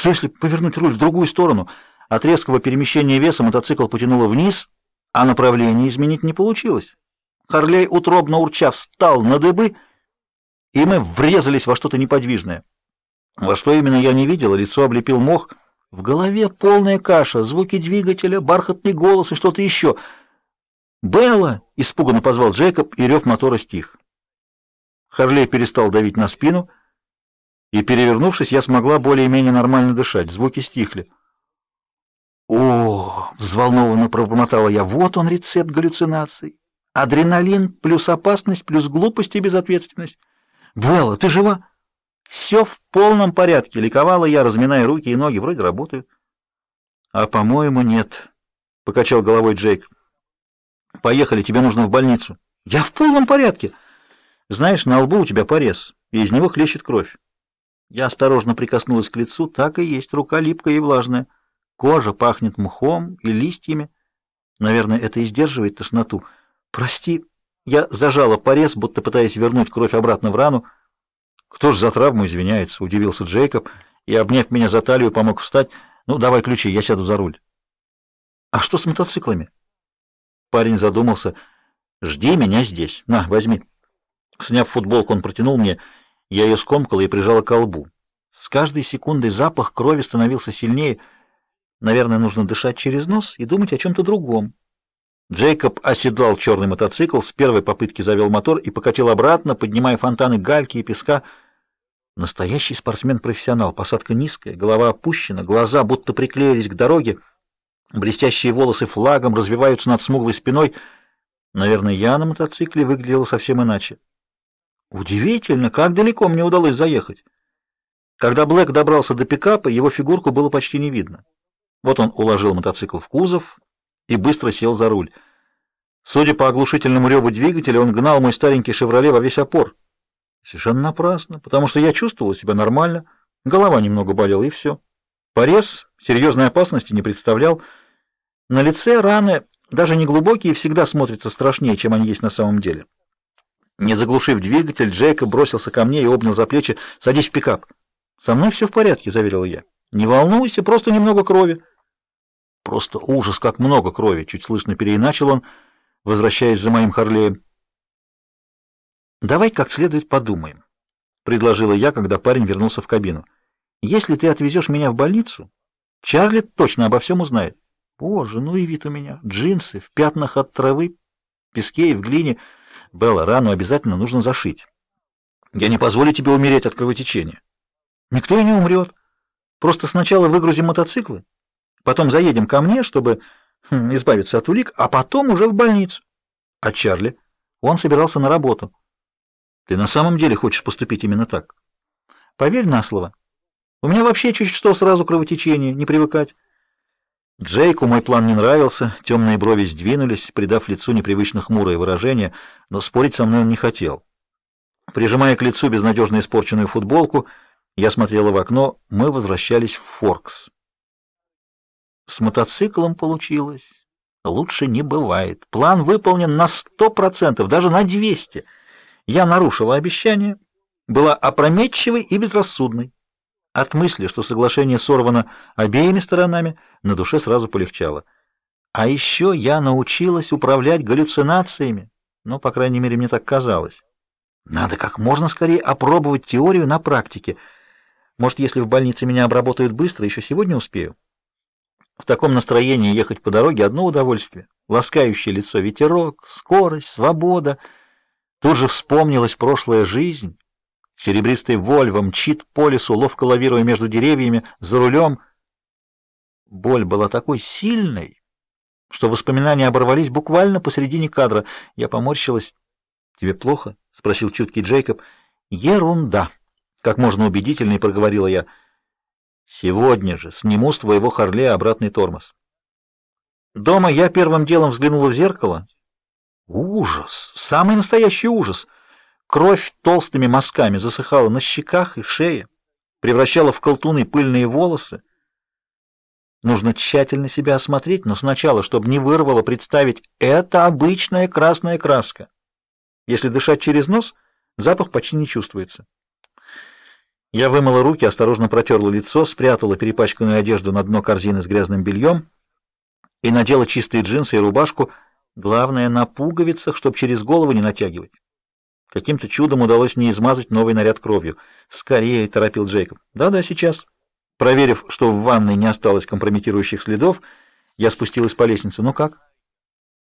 Что если повернуть руль в другую сторону? От резкого перемещения веса мотоцикл потянуло вниз, а направление изменить не получилось. Харлей, утробно урча, встал на дыбы, и мы врезались во что-то неподвижное. Во что именно я не видел, лицо облепил мох. В голове полная каша, звуки двигателя, бархатный голос и что-то еще. «Белла!» — испуганно позвал Джейкоб, и рев мотора стих. Харлей перестал давить на спину, и, перевернувшись, я смогла более-менее нормально дышать. Звуки стихли. «О!» — взволнованно пробормотала я. «Вот он, рецепт галлюцинаций. Адреналин плюс опасность плюс глупость и безответственность. Белла, ты жива?» «Все в полном порядке», — ликовала я, разминая руки и ноги. «Вроде работают». «А, по-моему, нет», — покачал головой Джейк. «Поехали, тебе нужно в больницу». «Я в полном порядке». «Знаешь, на лбу у тебя порез, и из него хлещет кровь». Я осторожно прикоснулась к лицу, так и есть, рука липкая и влажная. Кожа пахнет мхом и листьями. Наверное, это и сдерживает тошноту. Прости, я зажала порез, будто пытаясь вернуть кровь обратно в рану. Кто ж за травму извиняется, удивился Джейкоб и, обняв меня за талию, помог встать. Ну, давай ключи, я сяду за руль. А что с мотоциклами? Парень задумался. Жди меня здесь. На, возьми. Сняв футболку, он протянул мне. Я ее скомкала и прижала к колбу. С каждой секундой запах крови становился сильнее. Наверное, нужно дышать через нос и думать о чем-то другом. Джейкоб оседлал черный мотоцикл, с первой попытки завел мотор и покатил обратно, поднимая фонтаны гальки и песка. Настоящий спортсмен-профессионал. Посадка низкая, голова опущена, глаза будто приклеились к дороге, блестящие волосы флагом развиваются над смуглой спиной. Наверное, я на мотоцикле выглядела совсем иначе. Удивительно, как далеко мне удалось заехать. Когда Блэк добрался до пикапа, его фигурку было почти не видно. Вот он уложил мотоцикл в кузов и быстро сел за руль. Судя по оглушительному реву двигателя, он гнал мой старенький «Шевроле» во весь опор. Совершенно напрасно, потому что я чувствовал себя нормально, голова немного болела и все. Порез серьезной опасности не представлял. На лице раны, даже не глубокие, всегда смотрятся страшнее, чем они есть на самом деле. Не заглушив двигатель, Джейка бросился ко мне и обнял за плечи. «Садись в пикап». «Со мной все в порядке», — заверил я. «Не волнуйся, просто немного крови». Просто ужас, как много крови, чуть слышно переиначил он, возвращаясь за моим Харлеем. Давай как следует подумаем, предложила я, когда парень вернулся в кабину. Если ты отвезешь меня в больницу, Чарли точно обо всем узнает. Боже, ну и вид у меня. Джинсы в пятнах от травы, песке и в глине. Белла, рану обязательно нужно зашить. Я не позволю тебе умереть от кровотечения. Никто и не умрет. Просто сначала выгрузим мотоциклы, Потом заедем ко мне, чтобы хм, избавиться от улик, а потом уже в больницу. А Чарли? Он собирался на работу. Ты на самом деле хочешь поступить именно так? Поверь на слово. У меня вообще чуть что сразу кровотечение, не привыкать. Джейку мой план не нравился, темные брови сдвинулись, придав лицу непривычно хмурое выражение, но спорить со мной он не хотел. Прижимая к лицу безнадежно испорченную футболку, я смотрела в окно, мы возвращались в Форкс. С мотоциклом получилось. Лучше не бывает. План выполнен на сто процентов, даже на двести. Я нарушила обещание, была опрометчивой и безрассудной. От мысли, что соглашение сорвано обеими сторонами, на душе сразу полегчало. А еще я научилась управлять галлюцинациями. Ну, по крайней мере, мне так казалось. Надо как можно скорее опробовать теорию на практике. Может, если в больнице меня обработают быстро, еще сегодня успею. В таком настроении ехать по дороге одно удовольствие. Ласкающее лицо ветерок, скорость, свобода. Тут же вспомнилась прошлая жизнь. Серебристый Вольво мчит по лесу, ловко лавируя между деревьями, за рулем. Боль была такой сильной, что воспоминания оборвались буквально посредине кадра. Я поморщилась. «Тебе плохо?» — спросил чуткий Джейкоб. «Ерунда!» — как можно убедительнее проговорила я. Сегодня же сниму с твоего Харлея обратный тормоз. Дома я первым делом взглянула в зеркало. Ужас, самый настоящий ужас. Кровь толстыми мазками засыхала на щеках и шее, превращала в колтуны пыльные волосы. Нужно тщательно себя осмотреть, но сначала, чтобы не вырвало, представить, это обычная красная краска. Если дышать через нос, запах почти не чувствуется. Я вымыла руки, осторожно протерла лицо, спрятала перепачканную одежду на дно корзины с грязным бельем и надела чистые джинсы и рубашку, главное на пуговицах, чтобы через голову не натягивать. Каким-то чудом удалось не измазать новый наряд кровью. «Скорее!» — торопил Джейкоб. «Да-да, сейчас». Проверив, что в ванной не осталось компрометирующих следов, я спустилась по лестнице. «Ну как?»